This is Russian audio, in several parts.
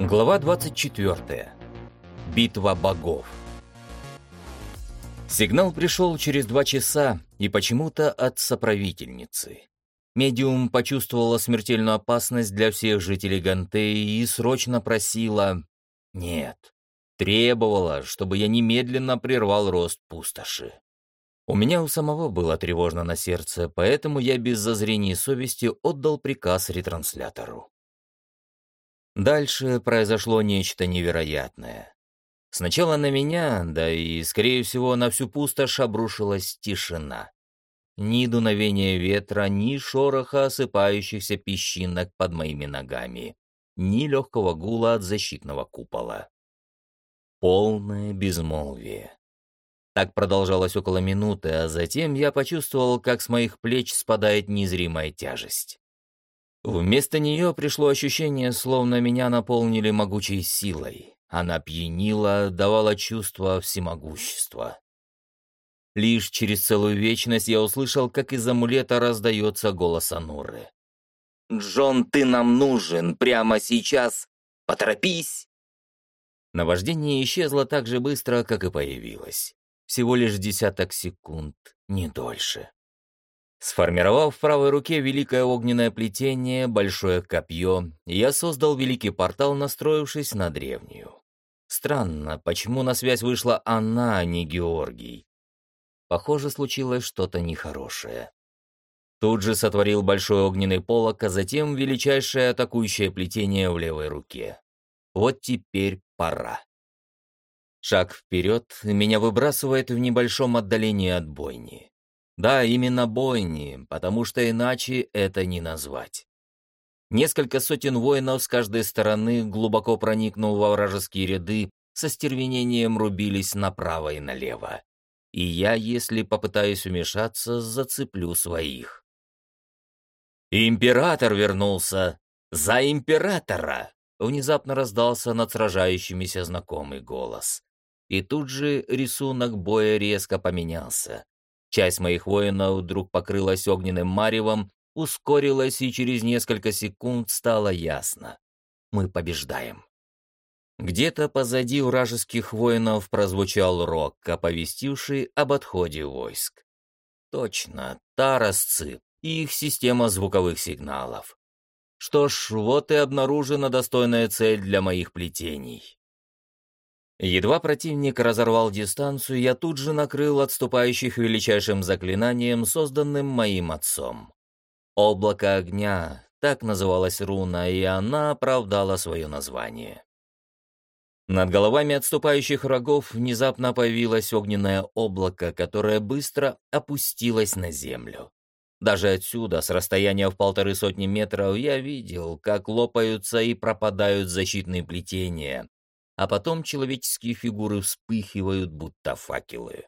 Глава 24. Битва богов. Сигнал пришел через два часа и почему-то от соправительницы. Медиум почувствовала смертельную опасность для всех жителей Гантеи и срочно просила... Нет, требовала, чтобы я немедленно прервал рост пустоши. У меня у самого было тревожно на сердце, поэтому я без зазрения совести отдал приказ ретранслятору. Дальше произошло нечто невероятное. Сначала на меня, да и, скорее всего, на всю пустошь обрушилась тишина. Ни дуновения ветра, ни шороха осыпающихся песчинок под моими ногами, ни легкого гула от защитного купола. Полное безмолвие. Так продолжалось около минуты, а затем я почувствовал, как с моих плеч спадает незримая тяжесть. Вместо нее пришло ощущение, словно меня наполнили могучей силой. Она пьянила, давала чувство всемогущества. Лишь через целую вечность я услышал, как из амулета раздается голос Ануры. «Джон, ты нам нужен прямо сейчас! Поторопись!» Наваждение исчезло так же быстро, как и появилось. Всего лишь десяток секунд, не дольше. Сформировав в правой руке великое огненное плетение, большое копье, я создал великий портал, настроившись на древнюю. Странно, почему на связь вышла она, а не Георгий? Похоже, случилось что-то нехорошее. Тут же сотворил большой огненный полок, а затем величайшее атакующее плетение в левой руке. Вот теперь пора. Шаг вперед меня выбрасывает в небольшом отдалении от бойни. Да, именно бойни, потому что иначе это не назвать. Несколько сотен воинов с каждой стороны, глубоко проникнув во вражеские ряды, со стервенением рубились направо и налево. И я, если попытаюсь вмешаться, зацеплю своих. «Император вернулся! За императора!» Внезапно раздался над сражающимися знакомый голос. И тут же рисунок боя резко поменялся. Часть моих воинов вдруг покрылась огненным маревом, ускорилась, и через несколько секунд стало ясно. Мы побеждаем. Где-то позади вражеских воинов прозвучал рок, оповестивший об отходе войск. Точно, тарасцы и их система звуковых сигналов. Что ж, вот и обнаружена достойная цель для моих плетений. Едва противник разорвал дистанцию, я тут же накрыл отступающих величайшим заклинанием, созданным моим отцом. «Облако огня» — так называлась руна, и она оправдала свое название. Над головами отступающих врагов внезапно появилось огненное облако, которое быстро опустилось на землю. Даже отсюда, с расстояния в полторы сотни метров, я видел, как лопаются и пропадают защитные плетения, а потом человеческие фигуры вспыхивают, будто факелы.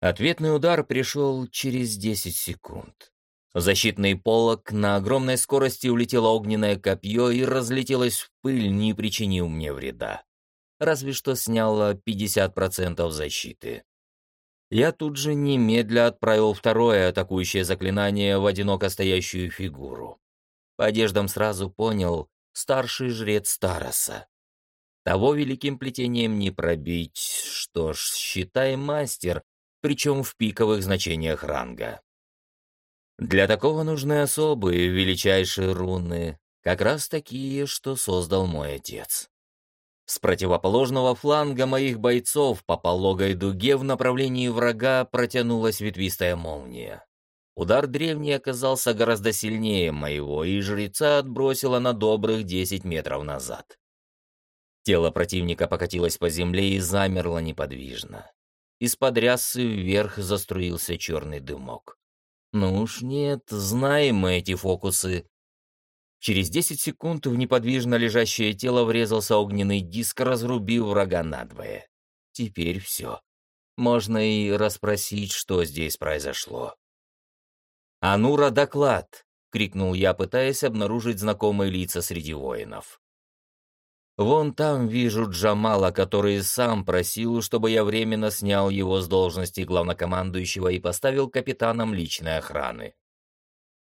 Ответный удар пришел через 10 секунд. защитный полог на огромной скорости улетело огненное копье и разлетелось в пыль, не причинив мне вреда. Разве что сняло 50% защиты. Я тут же немедля отправил второе атакующее заклинание в одиноко стоящую фигуру. По одеждам сразу понял — старший жрец Тараса. Того великим плетением не пробить. Что ж, считай мастер, причем в пиковых значениях ранга. Для такого нужны особые, величайшие руны, как раз такие, что создал мой отец. С противоположного фланга моих бойцов по пологой дуге в направлении врага протянулась ветвистая молния. Удар древний оказался гораздо сильнее моего, и жреца отбросило на добрых десять метров назад. Тело противника покатилось по земле и замерло неподвижно. Из-под рясы вверх заструился черный дымок. Ну уж нет, знаем мы эти фокусы. Через десять секунд в неподвижно лежащее тело врезался огненный диск, разрубив врага надвое. Теперь все. Можно и расспросить, что здесь произошло. «Анура, доклад!» — крикнул я, пытаясь обнаружить знакомые лица среди воинов. Вон там вижу Джамала, который сам просил, чтобы я временно снял его с должности главнокомандующего и поставил капитаном личной охраны.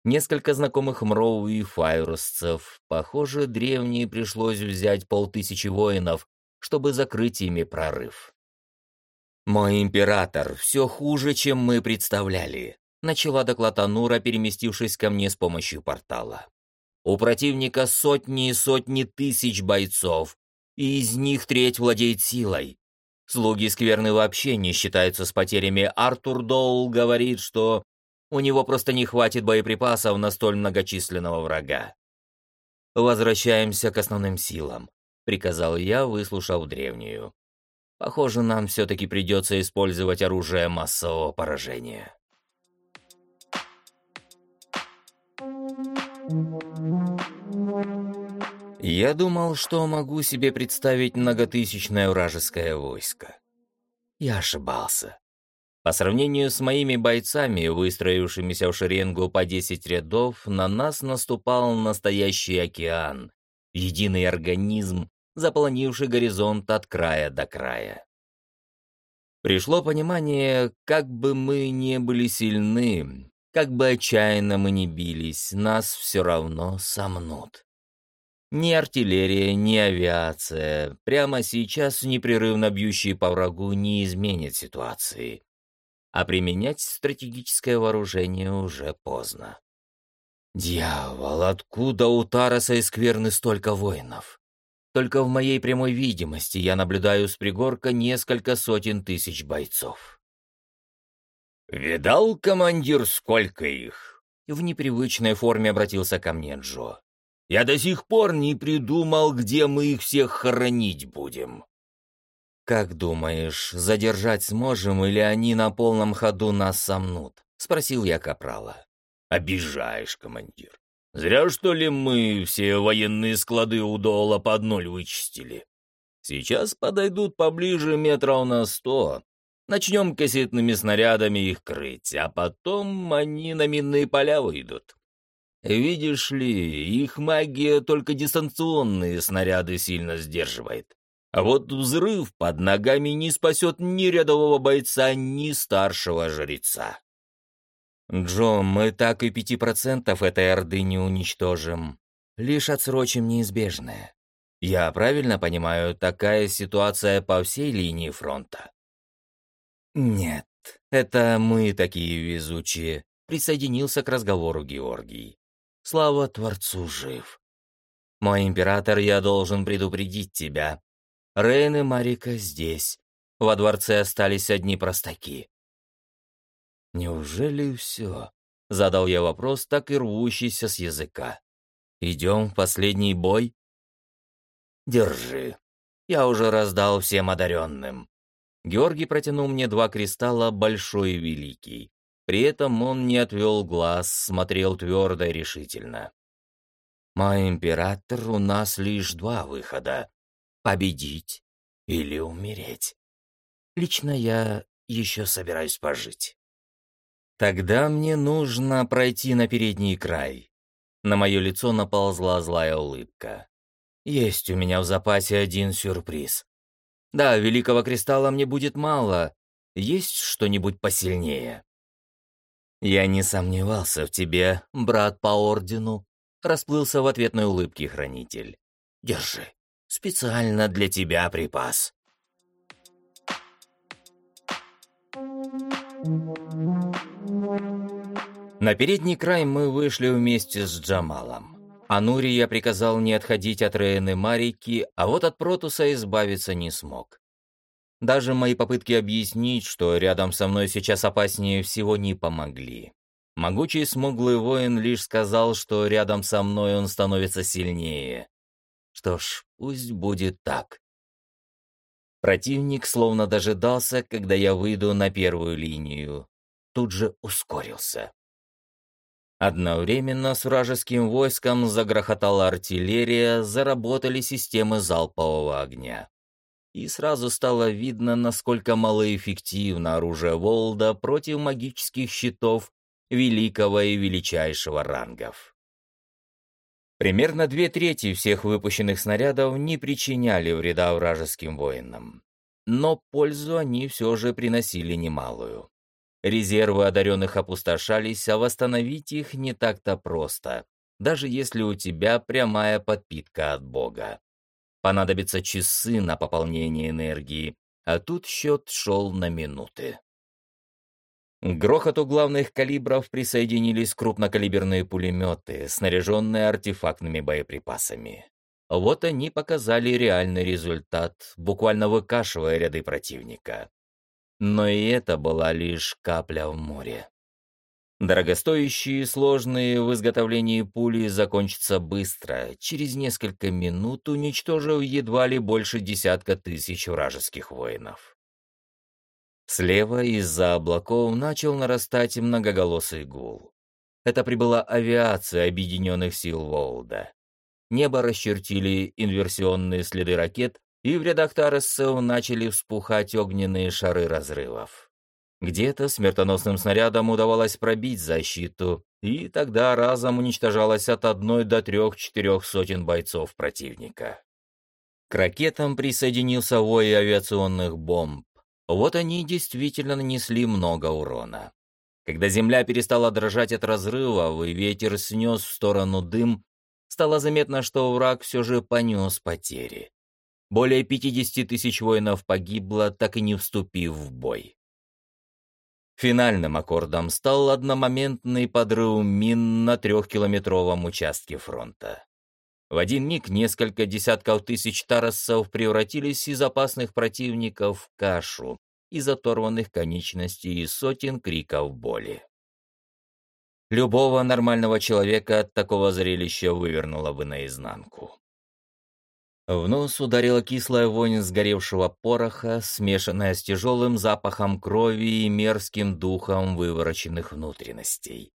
Несколько знакомых мроу и файрусцев. Похоже, древние пришлось взять полтысячи воинов, чтобы закрыть ими прорыв. «Мой император, все хуже, чем мы представляли», — начала доклад Анура, переместившись ко мне с помощью портала. «У противника сотни и сотни тысяч бойцов, и из них треть владеет силой. Слуги скверны вообще не считаются с потерями. Артур Доул говорит, что у него просто не хватит боеприпасов на столь многочисленного врага. «Возвращаемся к основным силам», — приказал я, выслушав древнюю. «Похоже, нам все-таки придется использовать оружие массового поражения». Я думал, что могу себе представить многотысячное вражеское войско. Я ошибался. По сравнению с моими бойцами, выстроившимися в шеренгу по 10 рядов, на нас наступал настоящий океан, единый организм, заполонивший горизонт от края до края. Пришло понимание, как бы мы не были сильны, как бы отчаянно мы ни бились, нас все равно сомнут. Ни артиллерия, ни авиация, прямо сейчас непрерывно бьющие по врагу, не изменят ситуации. А применять стратегическое вооружение уже поздно. Дьявол, откуда у Тараса и Скверны столько воинов? Только в моей прямой видимости я наблюдаю с пригорка несколько сотен тысяч бойцов. «Видал, командир, сколько их?» В непривычной форме обратился ко мне Джо. Я до сих пор не придумал, где мы их всех хоронить будем. «Как думаешь, задержать сможем, или они на полном ходу нас сомнут?» — спросил я Капрала. «Обижаешь, командир. Зря, что ли, мы все военные склады у Дола под ноль вычистили. Сейчас подойдут поближе метров на сто. Начнем кассетными снарядами их крыть, а потом они на минные поля выйдут. Видишь ли, их магия только дистанционные снаряды сильно сдерживает. А вот взрыв под ногами не спасет ни рядового бойца, ни старшего жреца. Джо, мы так и пяти процентов этой орды не уничтожим. Лишь отсрочим неизбежное. Я правильно понимаю, такая ситуация по всей линии фронта? Нет, это мы такие везучие, присоединился к разговору Георгий. Слава Творцу жив. Мой император, я должен предупредить тебя. Рейн и Марика здесь. Во дворце остались одни простаки. Неужели все? Задал я вопрос, так и рвущийся с языка. Идем в последний бой? Держи. Я уже раздал всем одаренным. Георгий протянул мне два кристалла, большой и великий. При этом он не отвел глаз, смотрел твердо и решительно. «Мой император, у нас лишь два выхода — победить или умереть. Лично я еще собираюсь пожить. Тогда мне нужно пройти на передний край». На мое лицо наползла злая улыбка. «Есть у меня в запасе один сюрприз. Да, Великого Кристалла мне будет мало. Есть что-нибудь посильнее?» «Я не сомневался в тебе, брат по ордену», — расплылся в ответной улыбке хранитель. «Держи, специально для тебя припас». На передний край мы вышли вместе с Джамалом. Анури я приказал не отходить от Рейны Марики, а вот от Протуса избавиться не смог. Даже мои попытки объяснить, что рядом со мной сейчас опаснее всего, не помогли. Могучий смуглый воин лишь сказал, что рядом со мной он становится сильнее. Что ж, пусть будет так. Противник словно дожидался, когда я выйду на первую линию. Тут же ускорился. Одновременно с вражеским войском загрохотала артиллерия, заработали системы залпового огня и сразу стало видно, насколько малоэффективно оружие Волда против магических щитов великого и величайшего рангов. Примерно две трети всех выпущенных снарядов не причиняли вреда вражеским воинам, но пользу они все же приносили немалую. Резервы одаренных опустошались, а восстановить их не так-то просто, даже если у тебя прямая подпитка от Бога. Понадобятся часы на пополнение энергии, а тут счет шел на минуты. Грохоту главных калибров присоединились крупнокалиберные пулеметы, снаряженные артефактными боеприпасами. Вот они показали реальный результат, буквально выкашивая ряды противника. Но и это была лишь капля в море. Дорогостоящие и сложные в изготовлении пули закончатся быстро, через несколько минут уничтожив едва ли больше десятка тысяч вражеских воинов. Слева из-за облаков начал нарастать многоголосый гул. Это прибыла авиация Объединенных сил Волда. Небо расчертили инверсионные следы ракет, и в рядах Таресцев начали вспухать огненные шары разрывов. Где-то смертоносным снарядом удавалось пробить защиту, и тогда разом уничтожалось от одной до трех-четырех сотен бойцов противника. К ракетам присоединился вой авиационных бомб. Вот они действительно нанесли много урона. Когда земля перестала дрожать от разрывов и ветер снес в сторону дым, стало заметно, что враг все же понес потери. Более 50 тысяч воинов погибло, так и не вступив в бой. Финальным аккордом стал одномоментный подрыв мин на трехкилометровом участке фронта. В один миг несколько десятков тысяч тарассов превратились из опасных противников в кашу, из оторванных конечностей и сотен криков боли. Любого нормального человека от такого зрелища вывернуло бы наизнанку. В нос ударила кислая вонь сгоревшего пороха, смешанная с тяжелым запахом крови и мерзким духом вывороченных внутренностей.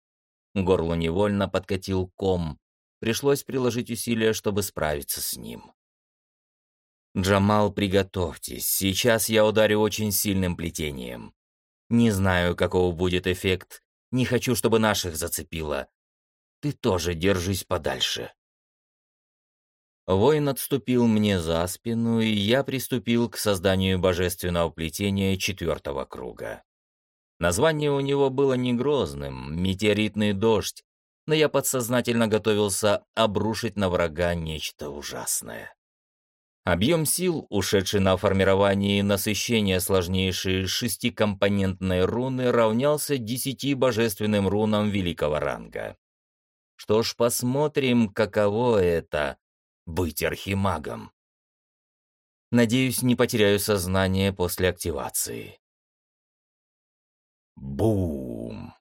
Горло невольно подкатил ком. Пришлось приложить усилия, чтобы справиться с ним. «Джамал, приготовьтесь. Сейчас я ударю очень сильным плетением. Не знаю, каков будет эффект, не хочу, чтобы наших зацепило. Ты тоже держись подальше. Воин отступил мне за спину, и я приступил к созданию божественного плетения четвертого круга. Название у него было не грозным, метеоритный дождь, но я подсознательно готовился обрушить на врага нечто ужасное. Объем сил, ушедший на формирование и насыщение сложнейшей шестикомпонентной руны, равнялся десяти божественным рунам великого ранга. Что ж, посмотрим, каково это — быть архимагом. Надеюсь, не потеряю сознание после активации. Бум!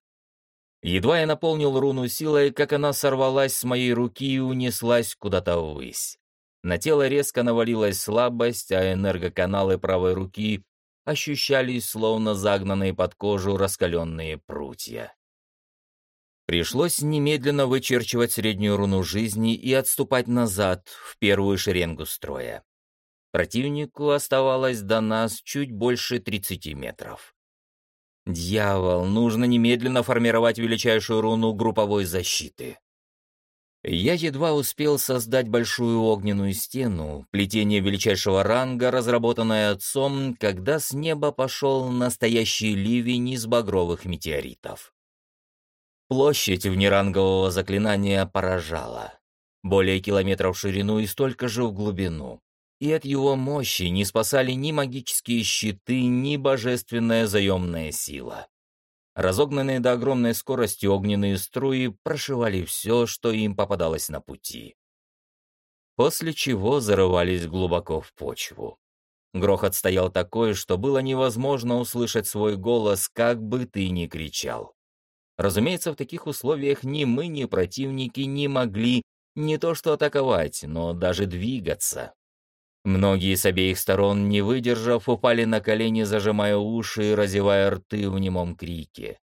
Едва я наполнил руну силой, как она сорвалась с моей руки и унеслась куда-то ввысь. На тело резко навалилась слабость, а энергоканалы правой руки ощущались, словно загнанные под кожу раскаленные прутья. Пришлось немедленно вычерчивать среднюю руну жизни и отступать назад, в первую шеренгу строя. Противнику оставалось до нас чуть больше 30 метров. Дьявол, нужно немедленно формировать величайшую руну групповой защиты. Я едва успел создать большую огненную стену, плетение величайшего ранга, разработанное отцом, когда с неба пошел настоящий ливень из багровых метеоритов. Площадь внерангового заклинания поражала. Более километров в ширину и столько же в глубину. И от его мощи не спасали ни магические щиты, ни божественная заемная сила. Разогнанные до огромной скорости огненные струи прошивали все, что им попадалось на пути. После чего зарывались глубоко в почву. Грохот стоял такой, что было невозможно услышать свой голос, как бы ты ни кричал. Разумеется, в таких условиях ни мы, ни противники не могли не то что атаковать, но даже двигаться. Многие с обеих сторон, не выдержав, упали на колени, зажимая уши и разевая рты в немом крике.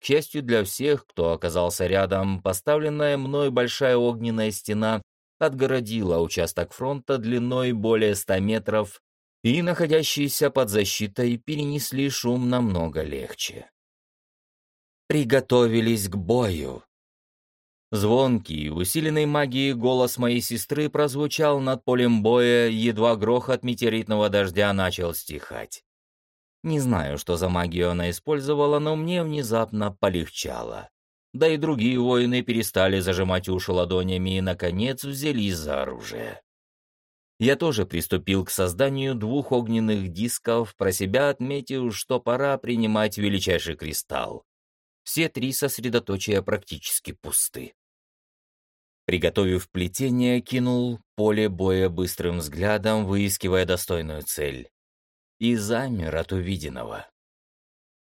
К счастью для всех, кто оказался рядом, поставленная мной большая огненная стена отгородила участок фронта длиной более ста метров, и находящиеся под защитой перенесли шум намного легче. Приготовились к бою. Звонкий, усиленный магией голос моей сестры прозвучал над полем боя, едва грохот метеоритного дождя начал стихать. Не знаю, что за магию она использовала, но мне внезапно полегчало. Да и другие воины перестали зажимать уши ладонями и, наконец, взялись за оружие. Я тоже приступил к созданию двух огненных дисков, про себя отметив, что пора принимать величайший кристалл. Все три сосредоточия практически пусты. Приготовив плетение, кинул поле боя быстрым взглядом, выискивая достойную цель. И замер от увиденного.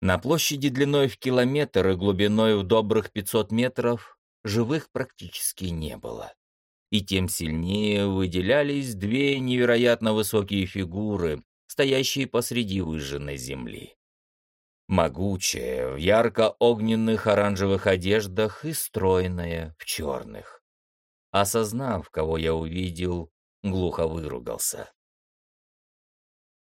На площади длиной в километр и глубиной в добрых 500 метров живых практически не было. И тем сильнее выделялись две невероятно высокие фигуры, стоящие посреди выжженной земли. Могучая, в ярко-огненных оранжевых одеждах и стройная, в черных. Осознав, кого я увидел, глухо выругался.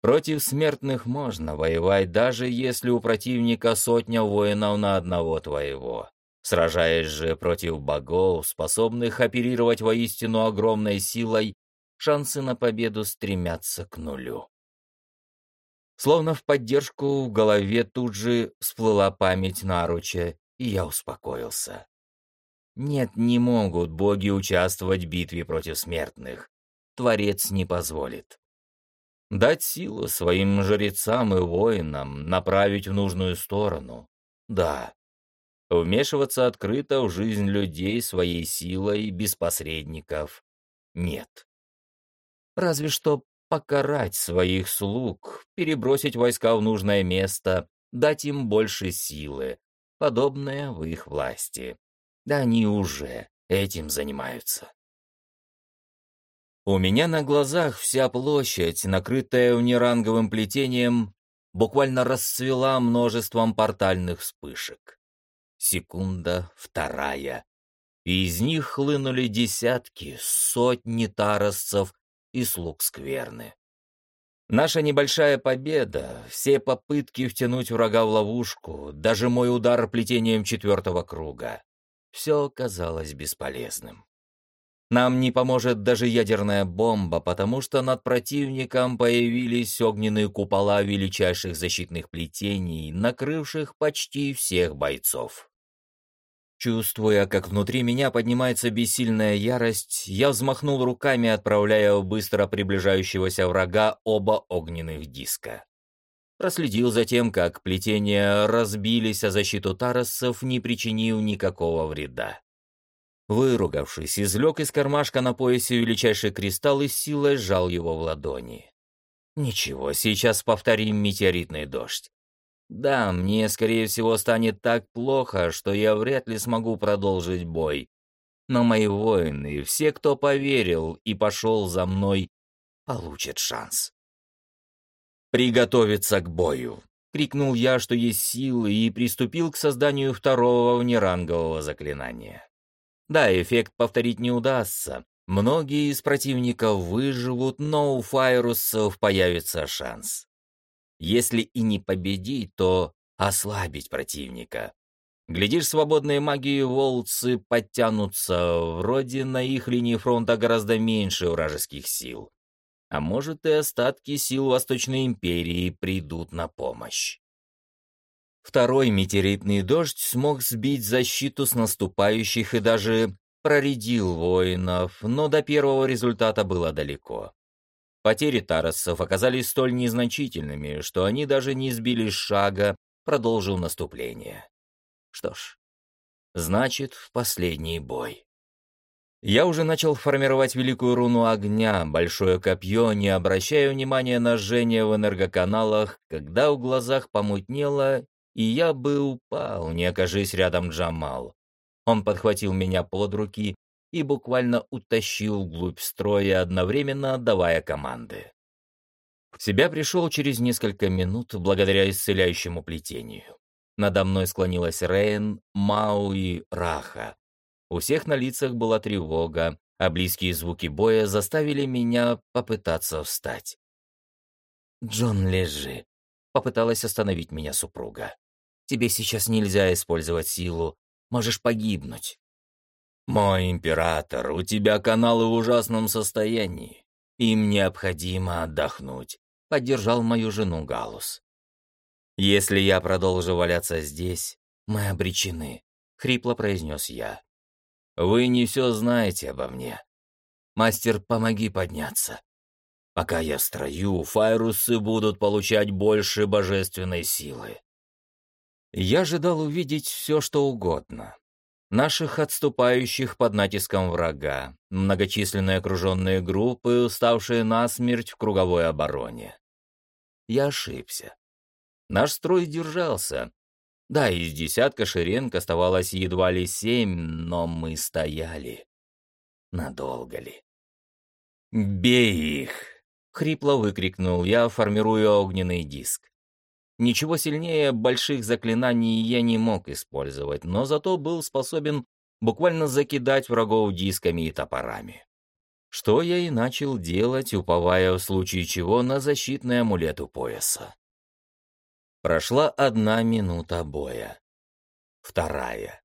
Против смертных можно воевать, даже если у противника сотня воинов на одного твоего. Сражаясь же против богов, способных оперировать воистину огромной силой, шансы на победу стремятся к нулю. Словно в поддержку в голове тут же всплыла память наруча, и я успокоился. Нет, не могут боги участвовать в битве против смертных. Творец не позволит. Дать силу своим жрецам и воинам, направить в нужную сторону. Да. Вмешиваться открыто в жизнь людей своей силой, без посредников. Нет. Разве что покарать своих слуг, перебросить войска в нужное место, дать им больше силы, подобное в их власти. Да они уже этим занимаются. У меня на глазах вся площадь, накрытая внеранговым плетением, буквально расцвела множеством портальных вспышек. Секунда, вторая. И из них хлынули десятки, сотни таросцев и слуг скверны. Наша небольшая победа, все попытки втянуть врага в ловушку, даже мой удар плетением четвертого круга все оказалось бесполезным. Нам не поможет даже ядерная бомба, потому что над противником появились огненные купола величайших защитных плетений, накрывших почти всех бойцов. Чувствуя, как внутри меня поднимается бессильная ярость, я взмахнул руками, отправляя в быстро приближающегося врага оба огненных диска. Проследил за тем, как плетения разбились о защиту таросцев, не причинив никакого вреда. Выругавшись, извлек из кармашка на поясе величайший кристалл и силой сжал его в ладони. Ничего, сейчас повторим метеоритный дождь. Да, мне, скорее всего, станет так плохо, что я вряд ли смогу продолжить бой. Но мои воины, все, кто поверил и пошел за мной, получат шанс. «Приготовиться к бою!» — крикнул я, что есть силы, и приступил к созданию второго внерангового заклинания. Да, эффект повторить не удастся. Многие из противников выживут, но у файрусов появится шанс. Если и не победить, то ослабить противника. Глядишь, свободные магии волцы подтянутся, вроде на их линии фронта гораздо меньше вражеских сил а может и остатки сил Восточной империи придут на помощь. Второй метеоритный дождь смог сбить защиту с наступающих и даже проредил воинов, но до первого результата было далеко. Потери тарасов оказались столь незначительными, что они даже не сбили шага, продолжил наступление. Что ж, значит, в последний бой. Я уже начал формировать великую руну огня, большое копье, не обращая внимания на жжение в энергоканалах, когда в глазах помутнело, и я бы упал, не окажись рядом Джамал. Он подхватил меня под руки и буквально утащил вглубь строя, одновременно отдавая команды. В себя пришел через несколько минут благодаря исцеляющему плетению. Надо мной склонилась Рейн, Мау и Раха. У всех на лицах была тревога, а близкие звуки боя заставили меня попытаться встать. «Джон, лежи», — попыталась остановить меня супруга. «Тебе сейчас нельзя использовать силу, можешь погибнуть». «Мой император, у тебя каналы в ужасном состоянии. Им необходимо отдохнуть», — поддержал мою жену Галус. «Если я продолжу валяться здесь, мы обречены», — хрипло произнес я. «Вы не все знаете обо мне. Мастер, помоги подняться. Пока я строю, файрусы будут получать больше божественной силы». Я ожидал увидеть все, что угодно. Наших отступающих под натиском врага, многочисленные окруженные группы, уставшие насмерть в круговой обороне. Я ошибся. Наш строй держался. Да, из десятка шеренг оставалось едва ли семь, но мы стояли. Надолго ли? «Бей их!» — хрипло выкрикнул я, формируя огненный диск. Ничего сильнее больших заклинаний я не мог использовать, но зато был способен буквально закидать врагов дисками и топорами. Что я и начал делать, уповая в случае чего на защитный амулет у пояса. Прошла одна минута боя. Вторая.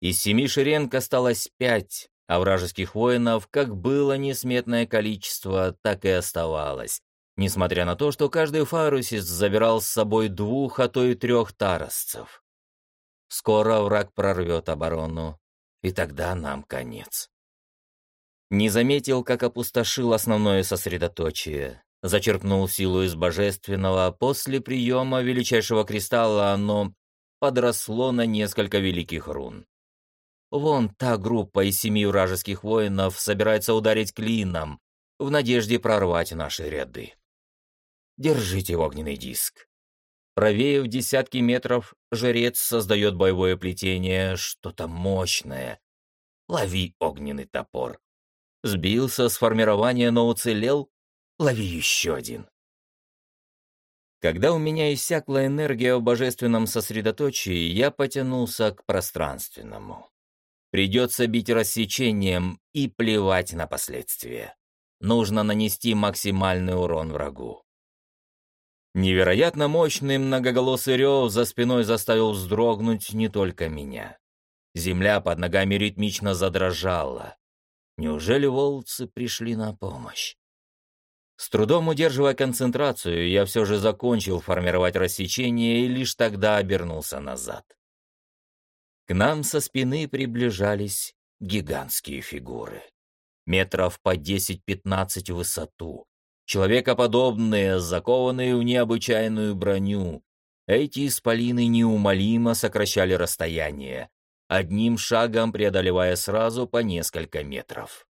Из семи шеренг осталось пять, а вражеских воинов как было несметное количество, так и оставалось, несмотря на то, что каждый фарусис забирал с собой двух, а то и трех таросцев. Скоро враг прорвет оборону, и тогда нам конец. Не заметил, как опустошил основное сосредоточие, зачерпнул силу из божественного, после приема величайшего кристалла оно подросло на несколько великих рун. Вон та группа из семи вражеских воинов собирается ударить клином, в надежде прорвать наши ряды. Держите огненный диск. Правее в десятки метров жрец создает боевое плетение, что-то мощное. Лови огненный топор. Сбился с формирования, но уцелел, Лови еще один. Когда у меня иссякла энергия в божественном сосредоточии, я потянулся к пространственному. Придется бить рассечением и плевать на последствия. Нужно нанести максимальный урон врагу. Невероятно мощный многоголосый рев за спиной заставил вздрогнуть не только меня. Земля под ногами ритмично задрожала. Неужели волцы пришли на помощь? С трудом удерживая концентрацию, я все же закончил формировать рассечение и лишь тогда обернулся назад. К нам со спины приближались гигантские фигуры. Метров по 10-15 в высоту. Человекоподобные, закованные в необычайную броню. Эти исполины неумолимо сокращали расстояние, одним шагом преодолевая сразу по несколько метров.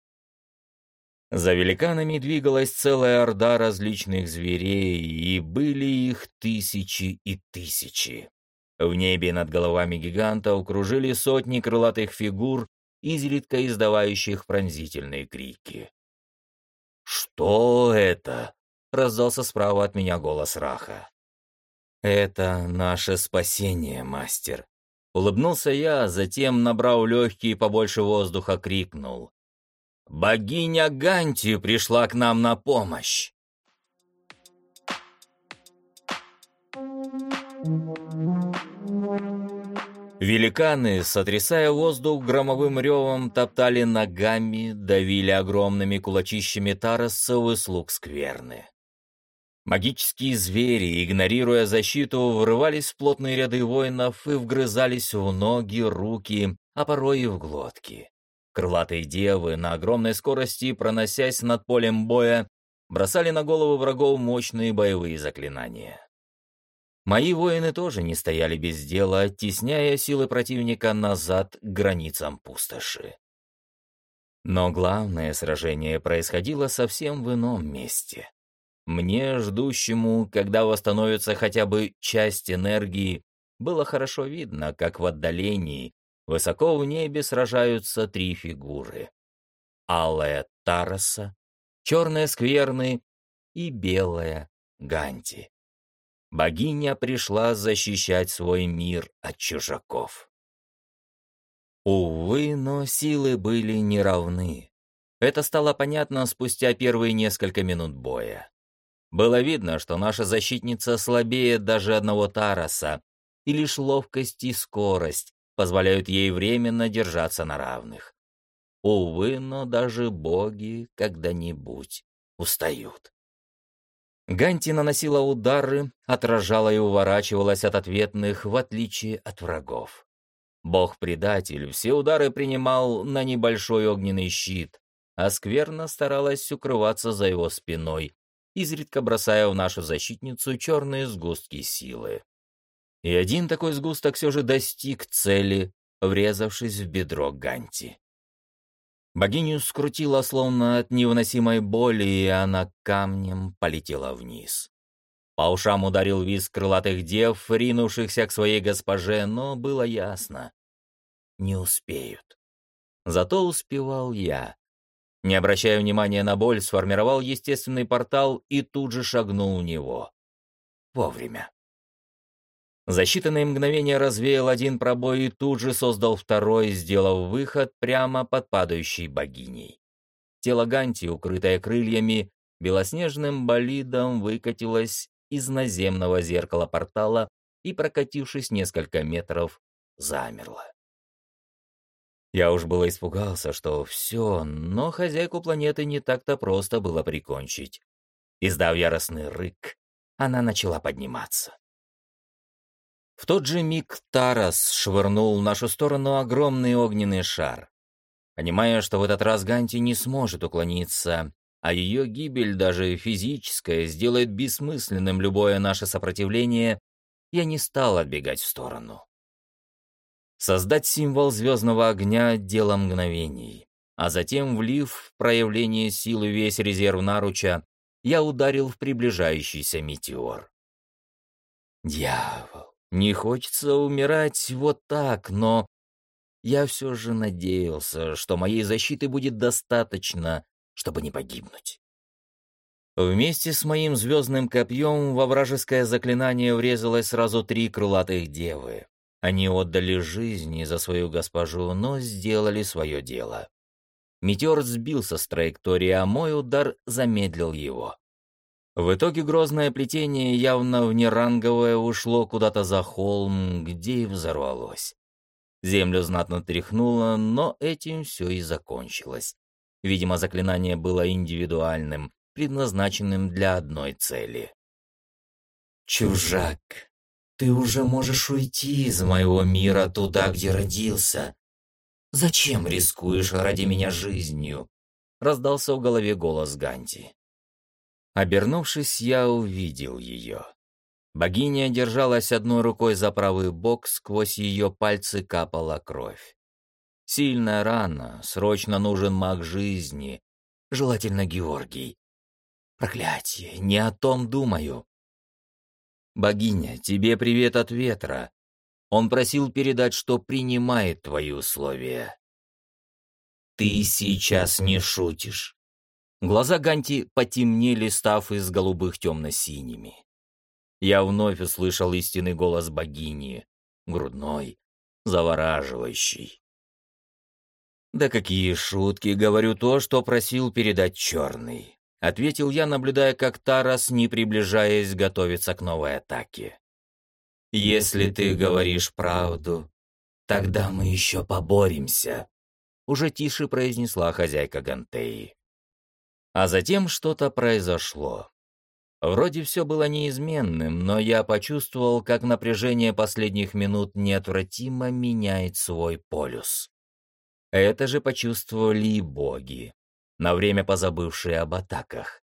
За великанами двигалась целая орда различных зверей, и были их тысячи и тысячи. В небе над головами гигантов кружили сотни крылатых фигур, изредка издавающих пронзительные крики. «Что это?» — раздался справа от меня голос Раха. «Это наше спасение, мастер». Улыбнулся я, затем, набрав легкие побольше воздуха, крикнул. Богиня Ганти пришла к нам на помощь. Великаны, сотрясая воздух громовым ревом, топтали ногами, давили огромными кулачищами таросцев и слуг скверны. Магические звери, игнорируя защиту, врывались в плотные ряды воинов и вгрызались в ноги, руки, а порой и в глотки. Крылатые девы на огромной скорости, проносясь над полем боя, бросали на голову врагов мощные боевые заклинания. Мои воины тоже не стояли без дела, оттесняя силы противника назад к границам пустоши. Но главное сражение происходило совсем в ином месте. Мне, ждущему, когда восстановится хотя бы часть энергии, было хорошо видно, как в отдалении, Высоко в небе сражаются три фигуры. Алая Тараса, черная Скверны и белая Ганти. Богиня пришла защищать свой мир от чужаков. Увы, но силы были неравны. Это стало понятно спустя первые несколько минут боя. Было видно, что наша защитница слабее даже одного Тараса, и лишь ловкость и скорость позволяют ей временно держаться на равных. Увы, но даже боги когда-нибудь устают. Ганти наносила удары, отражала и уворачивалась от ответных, в отличие от врагов. Бог-предатель все удары принимал на небольшой огненный щит, а скверно старалась укрываться за его спиной, изредка бросая в нашу защитницу черные сгустки силы. И один такой сгусток все же достиг цели, врезавшись в бедро Ганти. Богиню скрутила словно от невыносимой боли, и она камнем полетела вниз. По ушам ударил визг крылатых дев, ринувшихся к своей госпоже, но было ясно — не успеют. Зато успевал я. Не обращая внимания на боль, сформировал естественный портал и тут же шагнул в него. Вовремя. За считанные мгновения развеял один пробой и тут же создал второй, сделав выход прямо под падающей богиней. Тело Ганти, укрытое крыльями, белоснежным болидом выкатилось из наземного зеркала портала и, прокатившись несколько метров, замерло. Я уж было испугался, что все, но хозяйку планеты не так-то просто было прикончить. Издав яростный рык, она начала подниматься. В тот же миг Тарас швырнул в нашу сторону огромный огненный шар. Понимая, что в этот раз Ганти не сможет уклониться, а ее гибель, даже физическая, сделает бессмысленным любое наше сопротивление, я не стал отбегать в сторону. Создать символ звездного огня — дело мгновений, а затем, влив в проявление силы весь резерв наруча, я ударил в приближающийся метеор. Дьявол! Не хочется умирать вот так, но я все же надеялся, что моей защиты будет достаточно, чтобы не погибнуть. Вместе с моим звездным копьем во вражеское заклинание врезалось сразу три крылатых девы. Они отдали жизни за свою госпожу, но сделали свое дело. Метеор сбился с траектории, а мой удар замедлил его. В итоге грозное плетение, явно внеранговое, ушло куда-то за холм, где и взорвалось. Землю знатно тряхнуло, но этим все и закончилось. Видимо, заклинание было индивидуальным, предназначенным для одной цели. «Чужак, ты уже можешь уйти из моего мира туда, где родился. Зачем рискуешь ради меня жизнью?» Раздался в голове голос Ганти. Обернувшись, я увидел ее. Богиня держалась одной рукой за правый бок, сквозь ее пальцы капала кровь. Сильная рана, срочно нужен маг жизни, желательно Георгий. Проклятие, не о том думаю. Богиня, тебе привет от ветра. Он просил передать, что принимает твои условия. Ты сейчас не шутишь. Глаза Ганти потемнели, став из голубых темно-синими. Я вновь услышал истинный голос богини, грудной, завораживающий. «Да какие шутки, говорю то, что просил передать черный», — ответил я, наблюдая, как Тарас, не приближаясь, готовится к новой атаке. «Если ты говоришь правду, тогда мы еще поборемся», — уже тише произнесла хозяйка Гантеи. А затем что-то произошло. Вроде все было неизменным, но я почувствовал, как напряжение последних минут неотвратимо меняет свой полюс. Это же почувствовали и боги, на время позабывшие об атаках.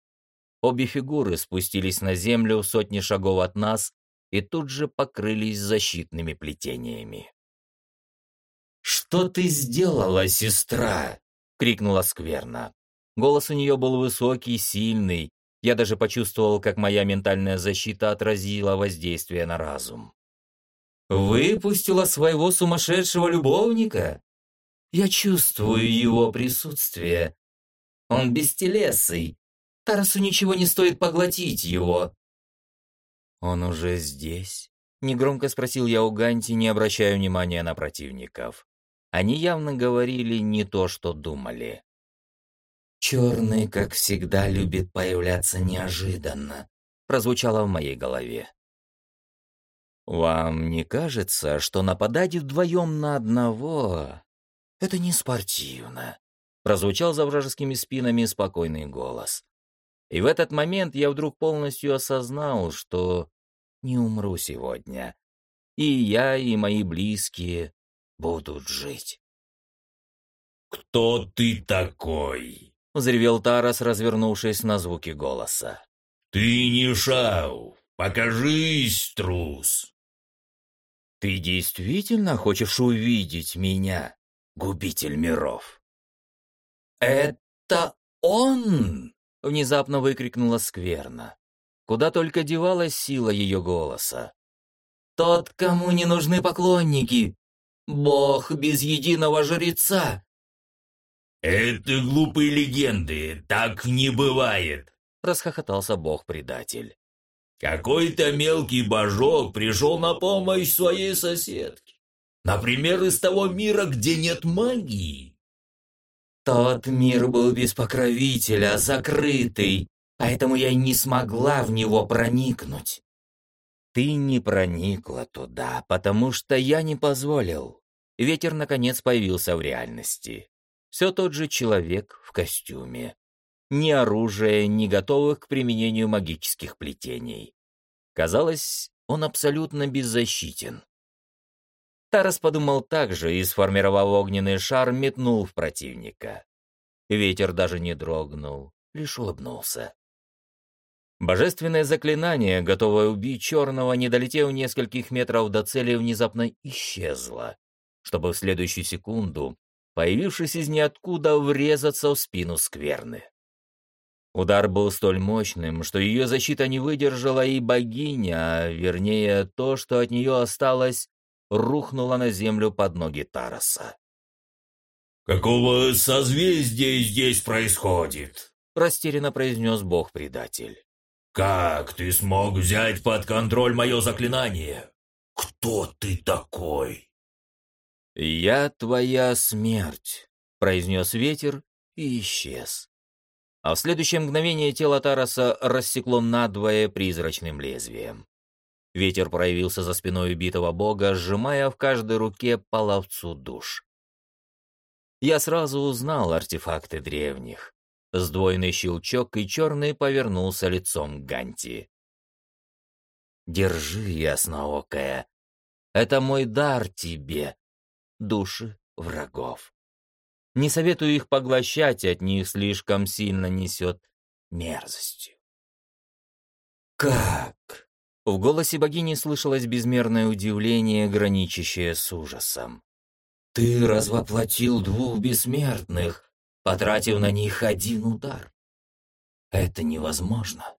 Обе фигуры спустились на землю сотни шагов от нас и тут же покрылись защитными плетениями. «Что ты сделала, сестра?» — крикнула скверно. Голос у нее был высокий, сильный. Я даже почувствовал, как моя ментальная защита отразила воздействие на разум. «Выпустила своего сумасшедшего любовника? Я чувствую его присутствие. Он бестелесый. Тарасу ничего не стоит поглотить его». «Он уже здесь?» — негромко спросил я у Ганти, не обращая внимания на противников. Они явно говорили не то, что думали. «Черный, как всегда, любит появляться неожиданно», — прозвучало в моей голове. «Вам не кажется, что нападать вдвоем на одного — это не спортивно?» — прозвучал за вражескими спинами спокойный голос. И в этот момент я вдруг полностью осознал, что не умру сегодня. И я, и мои близкие будут жить. «Кто ты такой?» — взревел Тарас, развернувшись на звуки голоса. «Ты не Шау! Покажись, трус!» «Ты действительно хочешь увидеть меня, губитель миров?» «Это он!» — внезапно выкрикнула скверно. Куда только девалась сила ее голоса. «Тот, кому не нужны поклонники! Бог без единого жреца!» «Это глупые легенды, так не бывает!» — расхохотался бог-предатель. «Какой-то мелкий божок пришел на помощь своей соседке. Например, из того мира, где нет магии». «Тот мир был без покровителя, закрытый, поэтому я не смогла в него проникнуть». «Ты не проникла туда, потому что я не позволил». Ветер, наконец, появился в реальности. Все тот же человек в костюме. Ни оружия, ни готовых к применению магических плетений. Казалось, он абсолютно беззащитен. Тарас подумал так же и, сформировав огненный шар, метнул в противника. Ветер даже не дрогнул, лишь улыбнулся. Божественное заклинание, готовое убить черного, не долетев нескольких метров до цели, внезапно исчезло, чтобы в следующую секунду появившись из ниоткуда, врезаться в спину скверны. Удар был столь мощным, что ее защита не выдержала, и богиня, а вернее то, что от нее осталось, рухнула на землю под ноги Тараса. «Какого созвездия здесь происходит?» — растерянно произнес бог-предатель. «Как ты смог взять под контроль мое заклинание? Кто ты такой?» «Я твоя смерть», — произнес ветер и исчез. А в следующее мгновение тело Тараса рассекло надвое призрачным лезвием. Ветер проявился за спиной убитого бога, сжимая в каждой руке по ловцу душ. Я сразу узнал артефакты древних. Сдвоенный щелчок, и черный повернулся лицом к Ганти. «Держи, ясноокая. Это мой дар тебе, души врагов. Не советую их поглощать, от них слишком сильно несет мерзостью. «Как?» В голосе богини слышалось безмерное удивление, граничащее с ужасом. «Ты развоплотил двух бессмертных, потратив на них один удар. Это невозможно».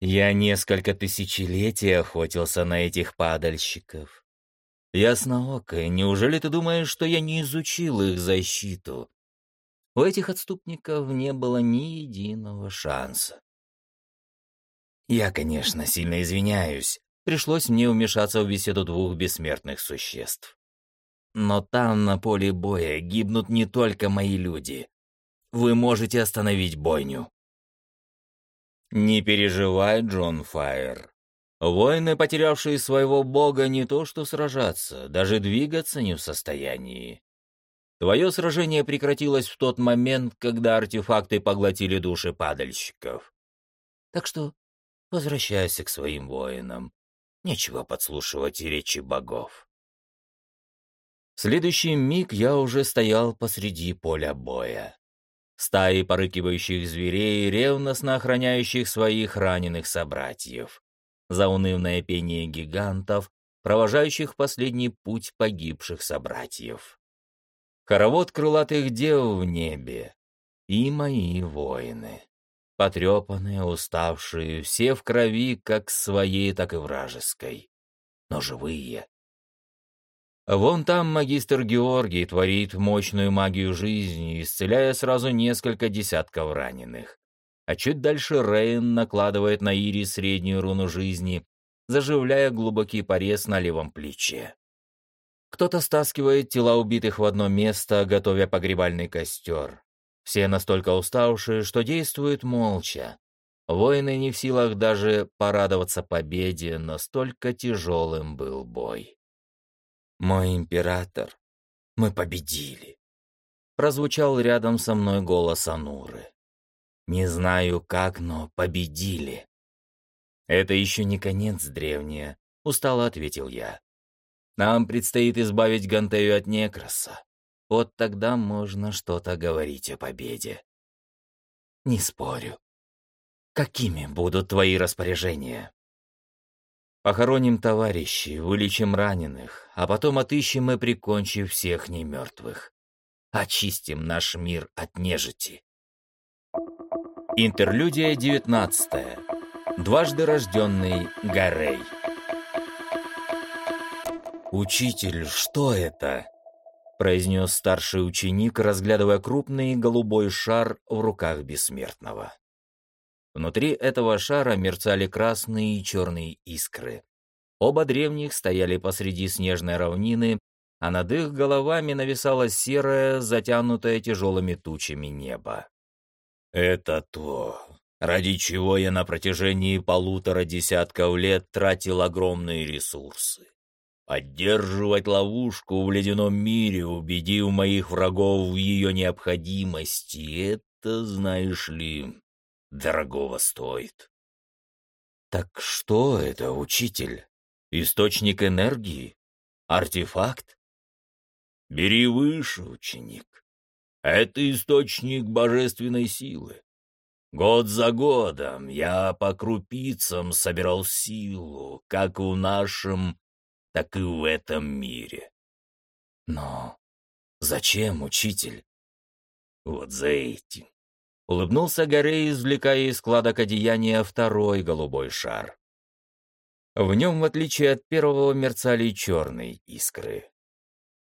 Я несколько тысячелетий охотился на этих падальщиков. Ясноокая, неужели ты думаешь, что я не изучил их защиту? У этих отступников не было ни единого шанса. Я, конечно, сильно извиняюсь. Пришлось мне вмешаться в беседу двух бессмертных существ. Но там, на поле боя, гибнут не только мои люди. Вы можете остановить бойню. Не переживай, Джон Файер. Воины, потерявшие своего бога, не то что сражаться, даже двигаться не в состоянии. Твое сражение прекратилось в тот момент, когда артефакты поглотили души падальщиков. Так что возвращайся к своим воинам. Нечего подслушивать речи богов. В следующий миг я уже стоял посреди поля боя. Стаи порыкивающих зверей, ревностно охраняющих своих раненых собратьев заунывное пение гигантов, провожающих последний путь погибших собратьев. Хоровод крылатых дев в небе и мои воины. Потрепанные, уставшие, все в крови, как своей, так и вражеской. Но живые. Вон там магистр Георгий творит мощную магию жизни, исцеляя сразу несколько десятков раненых а чуть дальше Рейн накладывает на Ири среднюю руну жизни, заживляя глубокий порез на левом плече. Кто-то стаскивает тела убитых в одно место, готовя погребальный костер. Все настолько уставшие, что действуют молча. Воины не в силах даже порадоваться победе, настолько тяжелым был бой. «Мой император, мы победили!» Прозвучал рядом со мной голос Ануры. Не знаю как, но победили. Это еще не конец, древняя, устало ответил я. Нам предстоит избавить Гантею от Некроса. Вот тогда можно что-то говорить о победе. Не спорю. Какими будут твои распоряжения? Похороним товарищей, вылечим раненых, а потом отыщем и прикончим всех немертвых. Очистим наш мир от нежити. Интерлюдия девятнадцатая. Дважды рожденный Гарей. «Учитель, что это?» — произнес старший ученик, разглядывая крупный голубой шар в руках бессмертного. Внутри этого шара мерцали красные и черные искры. Оба древних стояли посреди снежной равнины, а над их головами нависало серое, затянутое тяжелыми тучами небо. «Это то, ради чего я на протяжении полутора десятков лет тратил огромные ресурсы. Поддерживать ловушку в ледяном мире, убедив моих врагов в ее необходимости, это, знаешь ли, дорогого стоит. Так что это, учитель? Источник энергии? Артефакт? Бери выше, ученик. Это источник божественной силы. Год за годом я по крупицам собирал силу, как в нашем, так и в этом мире. Но зачем, учитель? Вот за этим. Улыбнулся Горей, извлекая из складок одеяния второй голубой шар. В нем, в отличие от первого, мерцали черные искры.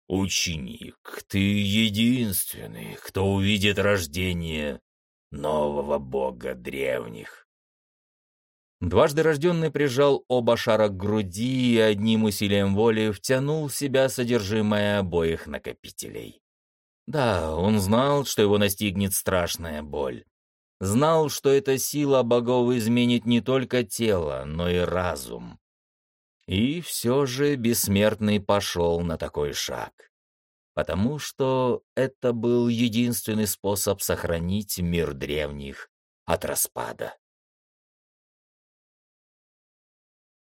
«Ученик, ты единственный, кто увидит рождение нового бога древних». Дважды рожденный прижал оба шара к груди и одним усилием воли втянул в себя содержимое обоих накопителей. Да, он знал, что его настигнет страшная боль. Знал, что эта сила богов изменит не только тело, но и разум. И все же бессмертный пошел на такой шаг. Потому что это был единственный способ сохранить мир древних от распада.